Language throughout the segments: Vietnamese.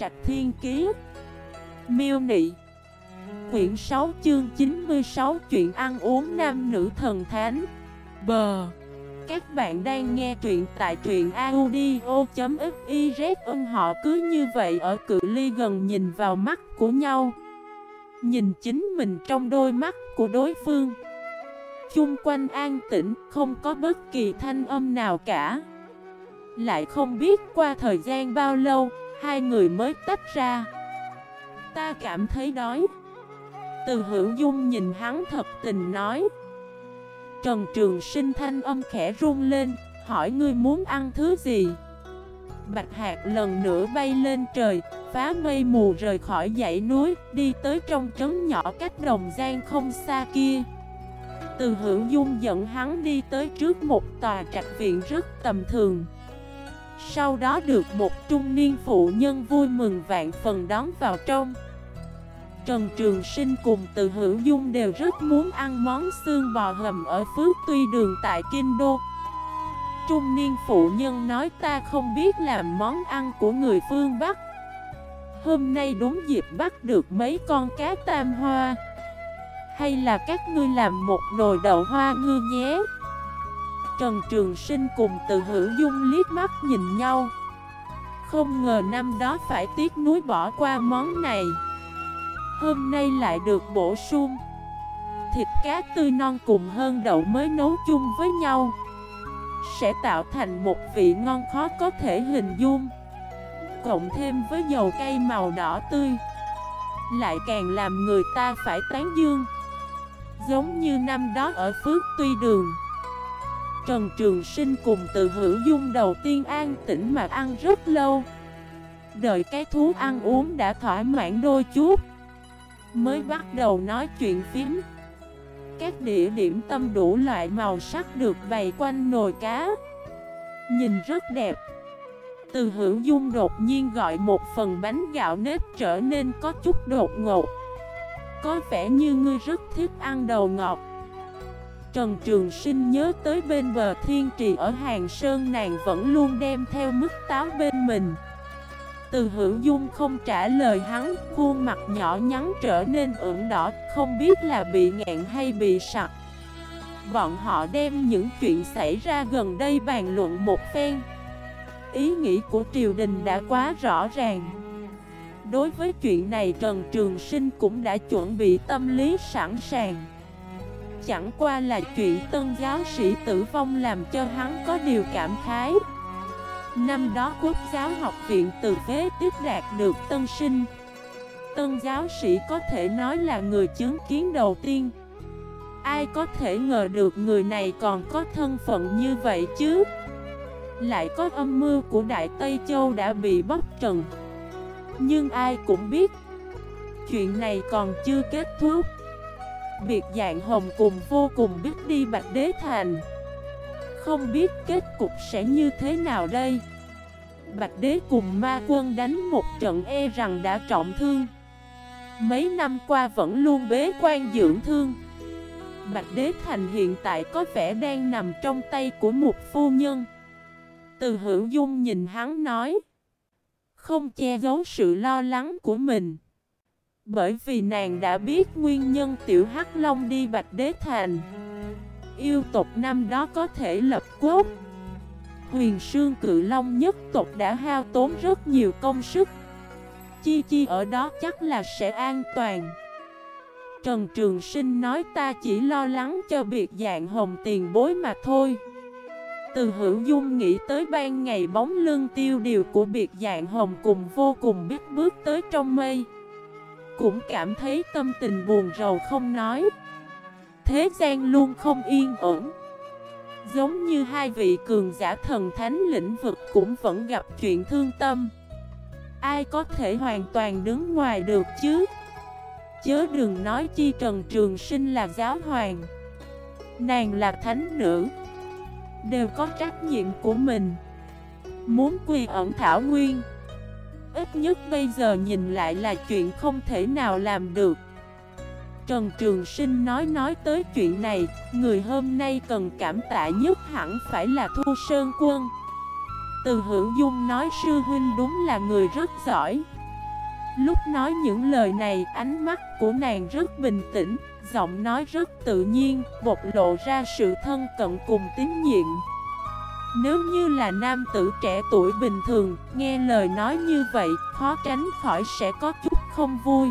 Trạch Thiên Kiế Miêu Nị. Quyển 6 chương 96 Chuyện ăn uống nam nữ thần thánh. Bờ Các bạn đang nghe truyện tại truyện audio.xyz Ân họ cứ như vậy ở cự ly gần nhìn vào mắt của nhau. Nhìn chính mình trong đôi mắt của đối phương. Chung quanh an tĩnh, không có bất kỳ thanh âm nào cả. Lại không biết qua thời gian bao lâu Hai người mới tách ra. Ta cảm thấy đói. Từ hữu dung nhìn hắn thật tình nói. Trần Trường Sinh thanh âm khẽ run lên, Hỏi ngươi muốn ăn thứ gì? Bạch hạt lần nữa bay lên trời, Phá mây mù rời khỏi dãy núi, Đi tới trong trấn nhỏ cách đồng gian không xa kia. Từ hữu dung dẫn hắn đi tới trước một tòa trạch viện rất tầm thường. Sau đó được một trung niên phụ nhân vui mừng vạn phần đón vào trong. Trần Trường Sinh cùng từ hữu dung đều rất muốn ăn món xương bò hầm ở Phước Tuy Đường tại Kinh Đô. Trung niên phụ nhân nói, ta không biết làm món ăn của người phương Bắc. Hôm nay đúng dịp bắt được mấy con cá tam hoa. Hay là các ngươi làm một nồi đậu hoa ngư nhé. Trần Trường Sinh cùng từ hữu dung liếc mắt nhìn nhau. Không ngờ năm đó phải tiếc núi bỏ qua món này. Hôm nay lại được bổ sung. Thịt cá tươi non cùng hơn đậu mới nấu chung với nhau. Sẽ tạo thành một vị ngon khó có thể hình dung. Cộng thêm với dầu cây màu đỏ tươi, Lại càng làm người ta phải tán dương. Giống như năm đó ở Phước Tuy Đường. Trần Trường Sinh cùng từ hữu dung đầu tiên an tĩnh mà ăn rất lâu. Đợi cái thú ăn uống đã thỏa mãn đôi chút, Mới bắt đầu nói chuyện phím. Các địa điểm tâm đủ loại màu sắc được bày quanh nồi cá. Nhìn rất đẹp. Từ hữu dung đột nhiên gọi một phần bánh gạo nếp trở nên có chút đột ngột. Có vẻ như ngươi rất thích ăn đầu ngọt. Trần Trường Sinh nhớ tới bên bờ thiên trì ở Hàng Sơn nàng vẫn luôn đem theo mức táo bên mình từ hữu dung không trả lời hắn, khuôn mặt nhỏ nhắn trở nên ửng đỏ, không biết là bị ngẹn hay bị sặc. Bọn họ đem những chuyện xảy ra gần đây bàn luận một phen. Ý nghĩ của triều đình đã quá rõ ràng. Đối với chuyện này Trần Trường Sinh cũng đã chuẩn bị tâm lý sẵn sàng. Chẳng qua là chuyện tân giáo sĩ tử vong làm cho hắn có điều cảm khái. Năm đó quốc giáo học viện từ phế tiếp đạt được tân sinh. Tân giáo sĩ có thể nói là người chứng kiến đầu tiên. Ai có thể ngờ được người này còn có thân phận như vậy chứ? Lại có âm mưu của Đại Tây Châu đã bị bóc trần. Nhưng ai cũng biết, Chuyện này còn chưa kết thúc. Biệt dạng hồng cùng vô cùng biết đi Bạch Đế Thành. Không biết kết cục sẽ như thế nào đây. Bạch đế cùng ma quân đánh một trận e rằng đã trọng thương. Mấy năm qua vẫn luôn bế quan dưỡng thương. Bạch đế thành hiện tại có vẻ đang nằm trong tay của một phu nhân. Từ hữu dung nhìn hắn nói, Không che giấu sự lo lắng của mình. Bởi vì nàng đã biết nguyên nhân tiểu hắc long đi bạch đế thành. Yêu tộc năm đó có thể lập quốc. Huyền Sương Cự Long nhất tộc đã hao tốn rất nhiều công sức. Chi Chi ở đó chắc là sẽ an toàn. Trần Trường Sinh nói ta chỉ lo lắng cho biệt dạng hồng tiền bối mà thôi. Từ hữu dung nghĩ tới ban ngày bóng lưng tiêu điều của biệt dạng hồng cùng vô cùng biết bước tới trong mây. Cũng cảm thấy tâm tình buồn rầu không nói. Thế gian luôn không yên ổn. Giống như hai vị cường giả thần thánh lĩnh vực cũng vẫn gặp chuyện thương tâm. Ai có thể hoàn toàn đứng ngoài được chứ? Chớ đừng nói chi Trần Trường Sinh là giáo hoàng, Nàng là thánh nữ, Đều có trách nhiệm của mình. Muốn quy ẩn Thảo Nguyên Ít nhất bây giờ nhìn lại là chuyện không thể nào làm được Trần Trường Sinh nói nói tới chuyện này, người hôm nay cần cảm tạ nhất hẳn phải là Thu Sơn Quân. Từ Hữu Dung nói sư huynh đúng là người rất giỏi. Lúc nói những lời này, ánh mắt của nàng rất bình tĩnh, giọng nói rất tự nhiên, bộc lộ ra sự thân cận cùng tín nhiệm. Nếu như là nam tử trẻ tuổi bình thường, nghe lời nói như vậy, khó tránh khỏi sẽ có chút không vui.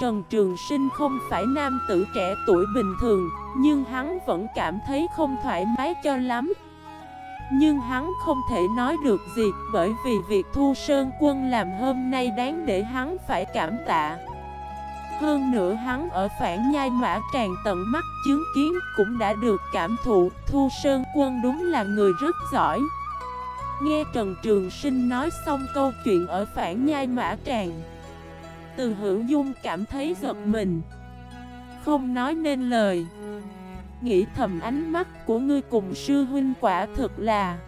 Trần Trường Sinh không phải nam tử trẻ tuổi bình thường, nhưng hắn vẫn cảm thấy không thoải mái cho lắm. Nhưng hắn không thể nói được gì bởi vì việc Thu Sơn Quân làm hôm nay đáng để hắn phải cảm tạ. Hơn nữa hắn ở phản nhai mã tràn tận mắt chứng kiến cũng đã được cảm thụ. Thu Sơn Quân đúng là người rất giỏi. Nghe Trần Trường Sinh nói xong câu chuyện ở phản nhai mã tràn từ hữu dung cảm thấy giật mình. Không nói nên lời. Nghĩ thầm ánh mắt của ngươi cùng sư huynh quả thực là,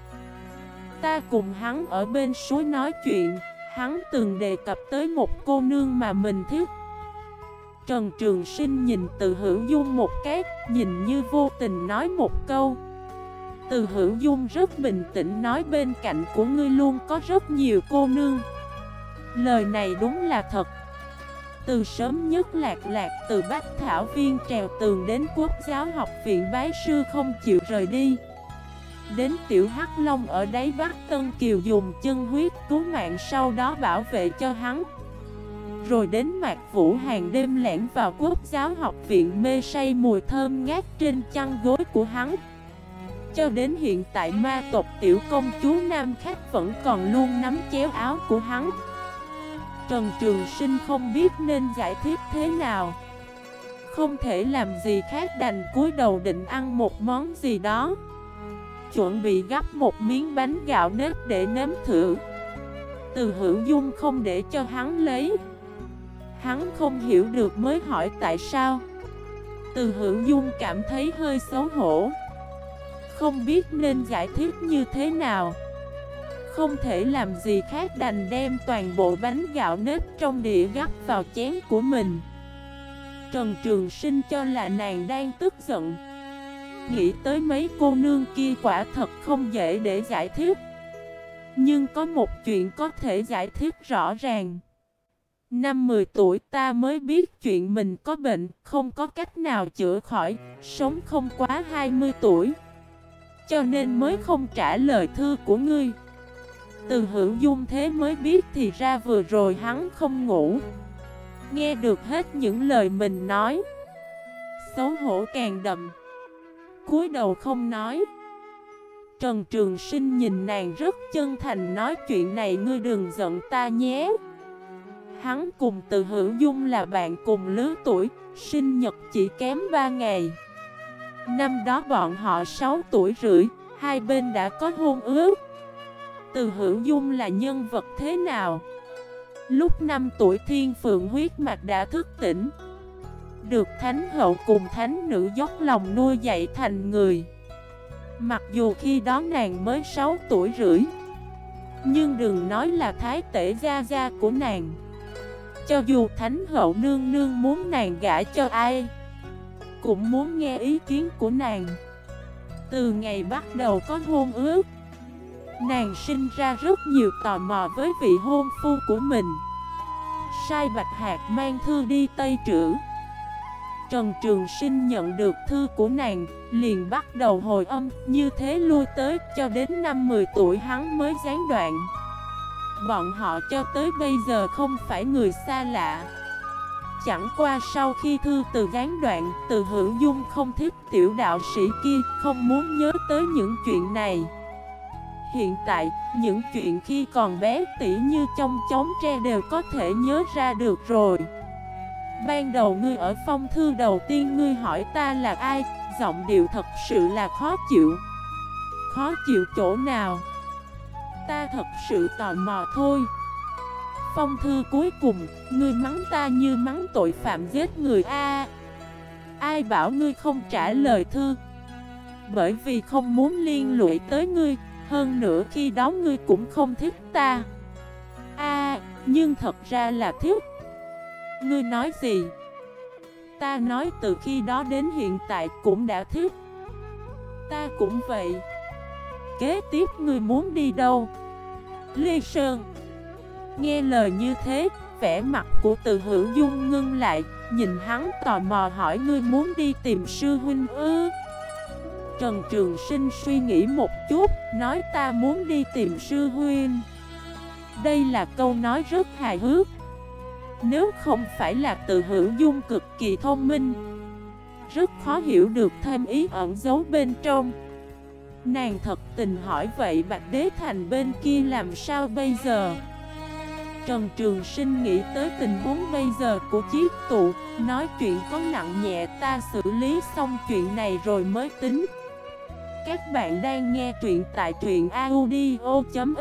Ta cùng hắn ở bên suối nói chuyện, Hắn từng đề cập tới một cô nương mà mình thích. Trần Trường Sinh nhìn từ hữu dung một cái, Nhìn như vô tình nói một câu. Từ hữu dung rất bình tĩnh nói bên cạnh của ngươi luôn có rất nhiều cô nương. Lời này đúng là thật. Từ sớm nhất lạc lạc từ Bách Thảo Viên trèo tường đến Quốc giáo học viện bái sư không chịu rời đi. Đến tiểu Hắc Long ở đáy Bắc Tân Kiều dùng chân huyết cứu mạng sau đó bảo vệ cho hắn. Rồi đến Mạc Vũ hàng đêm lẻn vào Quốc giáo học viện mê say mùi thơm ngát trên chăn gối của hắn. Cho đến hiện tại ma tộc tiểu công chúa Nam Khách vẫn còn luôn nắm chéo áo của hắn. Trần Trường Sinh không biết nên giải thích thế nào. Không thể làm gì khác đành cúi đầu định ăn một món gì đó. Chuẩn bị gắp một miếng bánh gạo nếp để nếm thử. Từ hữu dung không để cho hắn lấy. Hắn không hiểu được mới hỏi tại sao. Từ hữu dung cảm thấy hơi xấu hổ. Không biết nên giải thích như thế nào. Không thể làm gì khác đành đem toàn bộ bánh gạo nếp trong đĩa gắp vào chén của mình. Trần Trường Sinh cho là nàng đang tức giận. Nghĩ tới mấy cô nương kia quả thật không dễ để giải thích. Nhưng có một chuyện có thể giải thích rõ ràng. Năm 10 tuổi ta mới biết chuyện mình có bệnh, Không có cách nào chữa khỏi, Sống không quá 20 tuổi. Cho nên mới không trả lời thư của ngươi. Từ hữu dung thế mới biết thì ra vừa rồi hắn không ngủ. Nghe được hết những lời mình nói. Xấu hổ càng đậm. Cúi đầu không nói. Trần Trường Sinh nhìn nàng rất chân thành nói chuyện này, ngươi đừng giận ta nhé. Hắn cùng từ hữu dung là bạn cùng lứa tuổi, Sinh nhật chỉ kém 3 ngày. Năm đó bọn họ 6 tuổi rưỡi, Hai bên đã có hôn ước. Từ hữu dung là nhân vật thế nào? Lúc 5 tuổi thiên phượng huyết mạch đã thức tỉnh. Được thánh hậu cùng thánh nữ dốc lòng nuôi dạy thành người. Mặc dù khi đó nàng mới 6 tuổi rưỡi, Nhưng đừng nói là thái tể gia gia của nàng. Cho dù thánh hậu nương nương muốn nàng gả cho ai, Cũng muốn nghe ý kiến của nàng. Từ ngày bắt đầu có hôn ước, Nàng sinh ra rất nhiều tò mò với vị hôn phu của mình. Sai Bạch Hạc mang thư đi Tây Trữ. Trần Trường Sinh nhận được thư của nàng, Liền bắt đầu hồi âm, Như thế lui tới cho đến năm 10 tuổi hắn mới gián đoạn. Bọn họ cho tới bây giờ không phải người xa lạ. Chẳng qua sau khi thư từ gián đoạn Từ hữu dung không thích tiểu đạo sĩ kia Không muốn nhớ tới những chuyện này. Hiện tại, những chuyện khi còn bé tỉ như trong chóng tre đều có thể nhớ ra được rồi. Ban đầu ngươi ở phong thư đầu tiên ngươi hỏi ta là ai Giọng điệu thật sự là khó chịu. Khó chịu chỗ nào? Ta thật sự tò mò thôi. Phong thư cuối cùng, Ngươi mắng ta như mắng tội phạm giết người A. Ai bảo ngươi không trả lời thư? Bởi vì không muốn liên lụy tới ngươi, hơn nữa khi đó ngươi cũng không thích ta. A, nhưng thật ra là thích Ngươi nói gì? Ta nói từ khi đó đến hiện tại cũng đã thích Ta cũng vậy. Kế tiếp ngươi muốn đi đâu? Lê Sơn. Nghe lời như thế, vẻ mặt của từ hữu dung ngưng lại, Nhìn hắn tò mò hỏi ngươi muốn đi tìm sư huynh ư? Trần Trường Sinh suy nghĩ một chút, Nói ta muốn đi tìm sư huynh. Đây là câu nói rất hài hước. Nếu không phải là từ hữu dung cực kỳ thông minh, Rất khó hiểu được thêm ý ẩn giấu bên trong. Nàng thật tình hỏi vậy Bạch Đế Thành bên kia làm sao bây giờ? Trần Trường Sinh nghĩ tới tình huống bây giờ của chiếc tụ, Nói chuyện có nặng nhẹ, ta xử lý xong chuyện này rồi mới tính. Các bạn đang nghe truyện tại truyện audio.fif